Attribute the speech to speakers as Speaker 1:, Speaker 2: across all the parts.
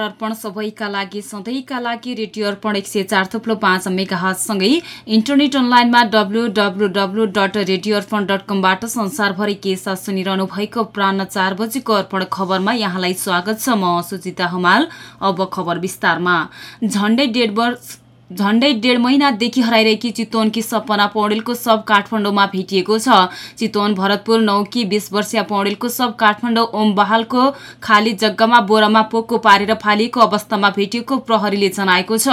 Speaker 1: नमस्कार अर्पण सबैका लागि सधैँका लागि रेडियो अर्पण एक सय चार थुप्लो पाँच मेगाहजसँगै इन्टरनेट अनलाइनमा W W dot radio Arpan dot कमबाट संसारभरि के साथ सुनिरहनु भएको प्राण चार बजेको अर्पण खबरमा यहाँलाई स्वागत छ। म सुजिता हमाल अब खबर विस्तारमा। झण्डै डेढ वर्ष झण्डै डेढ महिनादेखि हराइरहेकी चितवनकी सपना पौडेलको सब काठमाडौँमा भेटिएको छ। चितवन भरतपुर नौकी बिस वर्षीय पौडेलको सब काठमाडौँ ओम बहालको खाली जग्गामा बोरामा पोको पारेर फालिएको अवस्थामा भेटिएको प्रहरीले जनाएको छ।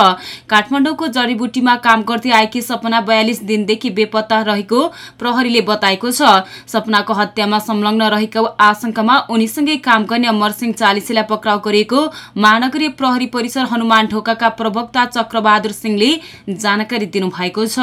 Speaker 1: काठमाडौँको जडीबुटीमा काम गर्दै आएकी सपना बयालिस दिनदेखि बेपत्ता रहेको प्रहरीले बताएको छ। सपनाको हत्यामा संलग्न रहेको आशंकामा उनीसँगै काम गर्ने अमरसिंह चालिसेलाई पक्राउ गरिएको महानगरीय प्रहरी परिसर हनुमान ढोकाका प्रवक्ता चक्रबहादुर सिंहले जानकारी दिनुभएको छ।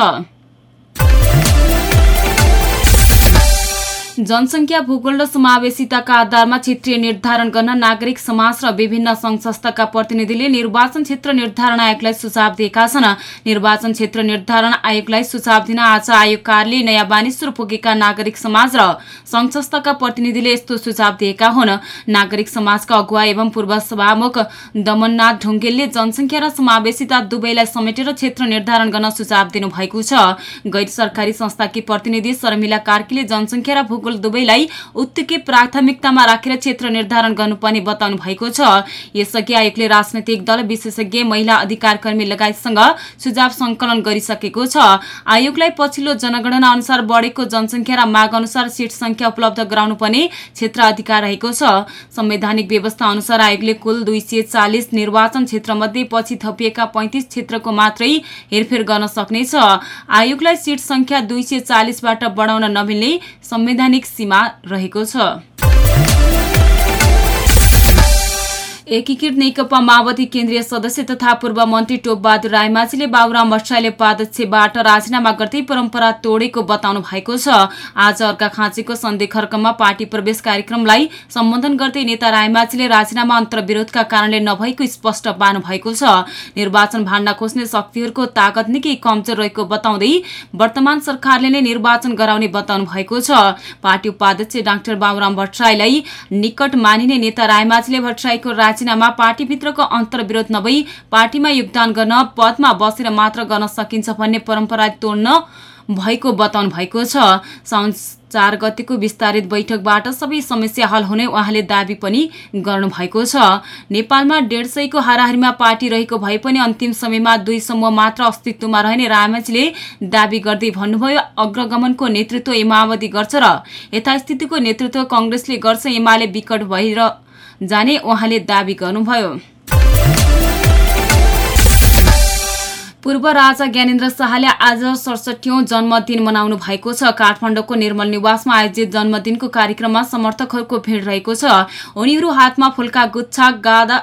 Speaker 1: जनसङ्ख्या भूगोल र समावेशिताका आधारमा क्षेत्रीय निर्धारण गर्न नागरिक समाज र विभिन्न संघ संस्थाका प्रतिनिधिले निर्वाचन क्षेत्र निर्धारण आयोगलाई सुझाव दिएका छन्। निर्वाचन क्षेत्र निर्धारण आयोगलाई सुझाव दिन आज आयोग कार्यालय नयाँ बानेश्वर पुगेका नागरिक समाज र संघ संस्थाका प्रतिनिधिले यस्तो सुझाव दिएका हुन्। नागरिक समाजका अगुवा एवं पूर्व सभामुख दमननाथ ढुङ्गेलले जनसङ्ख्या र समावेशिता दुवैलाई समेटेर क्षेत्र निर्धारण गर्न सुझाव दिनुभएको छ। गैर सरकारी संस्थाकी प्रतिनिधि शर्मिला कार्कीले जनसङ्ख्या र भूगोल दुवैलाई उत्तिकै प्राथमिकतामा राखेर क्षेत्र निर्धारण गर्नुपर्ने बताउनु भएको छ। यसअघि आयोगले राजनैतिक दल विशेषज्ञ महिला अधिकार कर्मी लगायतसँग सुझाव संकलन गरिसकेको छ। आयोगलाई पछिल्लो जनगणना अनुसार बढेको जनसङ्ख्या र माग अनुसार सिट संख्या उपलब्ध गराउनुपर्ने क्षेत्र अधिकार रहेको छ। संवैधानिक व्यवस्था अनुसार आयोगले कुल दुई निर्वाचन क्षेत्रमध्ये पछि थपिएका पैंतिस क्षेत्रको मात्रै हेरफेर गर्न सक्नेछ। आयोगलाई सिट संख्या दुई सय चालिसबाट बढाउन नमिल्ने संवैधानिक वैधानिक सीमा रहेको छ। एकीकृत नेकपा माओवादी केन्द्रीय सदस्य तथा पूर्व मन्त्री टोपबहादुर रायमाझीले बाबुराम भट्टराईले उपाध्यक्षबाट राजीनामा गर्दै परम्परा तोडेको बताउनु भएको छ। आज अर्का खाँचीको सन्धि खर्कमा पार्टी प्रवेश कार्यक्रमलाई सम्बोधन गर्दै नेता रायमाझीले राजीनामा अन्तर्विरोधका कारणले नभएको स्पष्ट पार्नु भएको छ। निर्वाचन भाण्डा खोज्ने शक्तिहरूको तागत निकै कमजोर रहेको बताउँदै वर्तमान सरकारले नै निर्वाचन गराउने बताउनु भएको छ। पार्टी उपाध्यक्ष डाक्टर बाबुराम भट्टराईलाई निकट मानिने नेता रायमाझीले भट्टराईको राजीनामा पार्टीभित्रको अन्तर्विरोध नभई पार्टीमा योगदान गर्न पदमा बसेर मात्र गर्न सकिन्छ भन्ने परम्परा तोड्न भएको बताउनु भएको छ। साउन चार गतिको विस्तारित बैठकबाट सबै समस्या हल हुने उहाँले दावी पनि गर्नुभएको छ। नेपालमा डेढ सयको हाराहारीमा पार्टी रहेको भए पनि अन्तिम समयमा दुई समूह मात्र अस्तित्वमा रहने रामाजीले दावी गर्दै भन्नुभयो अग्रगमनको नेतृत्व माओवादी गर्छ र यथास्थितिको नेतृत्व कङ्ग्रेसले गर्छ। एमाले विकट भएर जाने उहाँले दावी गर्नुभयो। पूर्व राजा ज्ञानेन्द्र शाहले आज सडसठौं जन्मदिन मनाउनु भएको छ। काठमाडौँको निर्मल निवासमा आयोजित जन्मदिनको कार्यक्रममा समर्थकहरूको भिड रहेको छ। उनीहरू हातमा फुलका गुच्छा गादा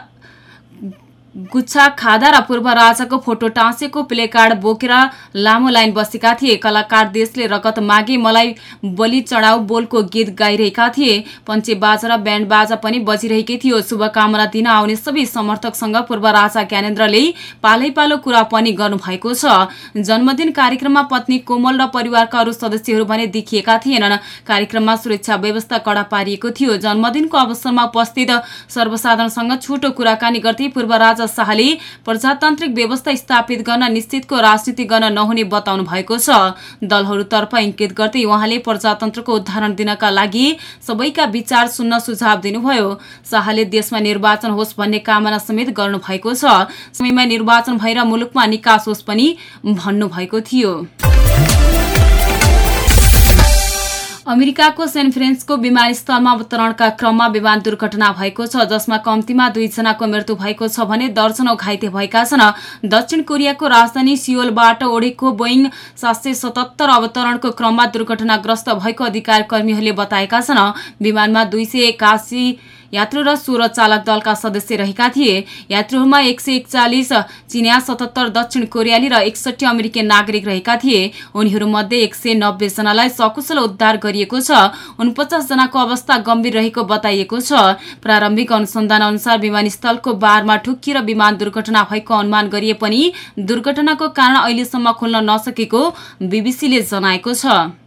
Speaker 1: गुच्छा खादा र पूर्व राजाको फोटो टाँसेको प्लेकार्ड बोकेर लामो लाइन बसेका थिए। कलाकार देशले रगत मागे मलाई बलि चढाउ बोलको गीत गाइरहेका थिए। पञ्चे बाजा र ब्यान्ड बाजा पनि बजिरहेकै थियो। शुभकामना दिन आउने सबै समर्थकसँग पूर्व राजा ज्ञानेन्द्रले पालै पालो कुरा पनि गर्नुभएको छ। जन्मदिन कार्यक्रममा पत्नी कोमल र परिवारका अरू सदस्यहरू भने देखिएका थिएनन्। कार्यक्रममा सुरक्षा व्यवस्था कडा पारिएको थियो। जन्मदिनको अवसरमा उपस्थित सर्वसाधारणसँग छोटो कुराकानी गर्दै पूर्व राजा शाहले प्रजातान्त्रिक व्यवस्था स्थापित गर्न निश्चितको राजनीति गर्न नहुने बताउनु भएको छ। दलहरूतर्फ इङ्कित गर्दै उहाँले प्रजातन्त्रको उदाहरण दिनका लागि सबैका विचार सुन्न सुझाव दिनुभयो। शाहले देशमा निर्वाचन होस् भन्ने कामना समेत गर्नुभएको छ। समयमा निर्वाचन भएर मुलुकमा निकास होस् पनि भन्नुभएको थियो। अमेरिकाको सेन फ्रेन्सको विमानस्थलमा अवतरणका क्रममा विमान दुर्घटना भएको छ जसमा कम्तीमा दुईजनाको मृत्यु भएको छ भने दर्जनौ घाइते भएका छन्। दक्षिण कोरियाको राजधानी सियोलबाट ओढेको बोइङ सात सय सतहत्तर अवतरणको क्रममा दुर्घटनाग्रस्त भएको अधिकार कर्मीहरूले बताएका छन्। विमानमा दुई सय एकासी यात्रु र सोह्र चालक दलका सदस्य रहेका थिए। यात्रुहरूमा एक सय एकचालिस चिनिया सतहत्तर दक्षिण कोरियाली र एकसठी अमेरिकी नागरिक रहेका थिए। उनीहरूमध्ये एक सय नब्बेजनालाई सकुशल उद्धार गरिएको छ। उनपचास जनाको अवस्था गम्भीर रहेको बताइएको छ। प्रारम्भिक अनुसन्धान अनुसार विमानस्थलको बारमा ठुक्किएर विमान दुर्घटना भएको अनुमान गरिए पनि दुर्घटनाको कारण अहिलेसम्म खोल्न नसकेको बीबीसीले जनाएको छ।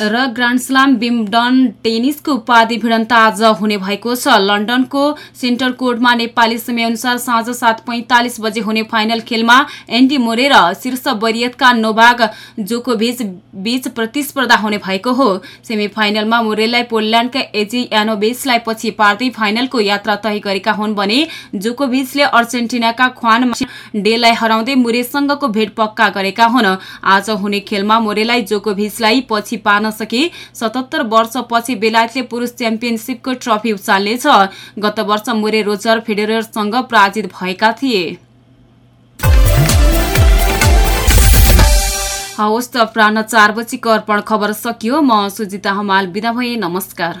Speaker 1: र ग्रान्डस्लाम बिम्डन टेनिसको उपाधि भिडन्त आज हुने भएको छ। लन्डनको सेन्टर कोर्टमा नेपाली समयअनुसार साँझ सात पैँतालिस बजे हुने फाइनल खेलमा एन्डी मोरे र शीर्ष वरियतका नोभाग जोकोभिच बीच प्रतिस्पर्धा हुने भएको हो। सेमी फाइनलमा मोरेलाई पोल्यान्डका एजी यानोबेसलाई पछि पार्दै फाइनलको यात्रा तय गरेका हुन् भने जोकोभिचले अर्जेन्टिनाका ख्वान डेलाई हराउँदै मुरेसँगको भेट पक्का गरेका हुन्। आज हुने खेलमा मोरेलाई जोकोभिचलाई पछि पार्न सके। सतहत्तर वर्षपछि बेलायतले पुरुष च्याम्पियनसिपको ट्रफी उचाल्नेछ। गत वर्ष मुरे रोजर फेडररसँग पराजित भएका थिए। हवस् त प्राण चार बजीको अर्पण खबर सकियो। म सुजिता हमाल बिदा भए नमस्कार।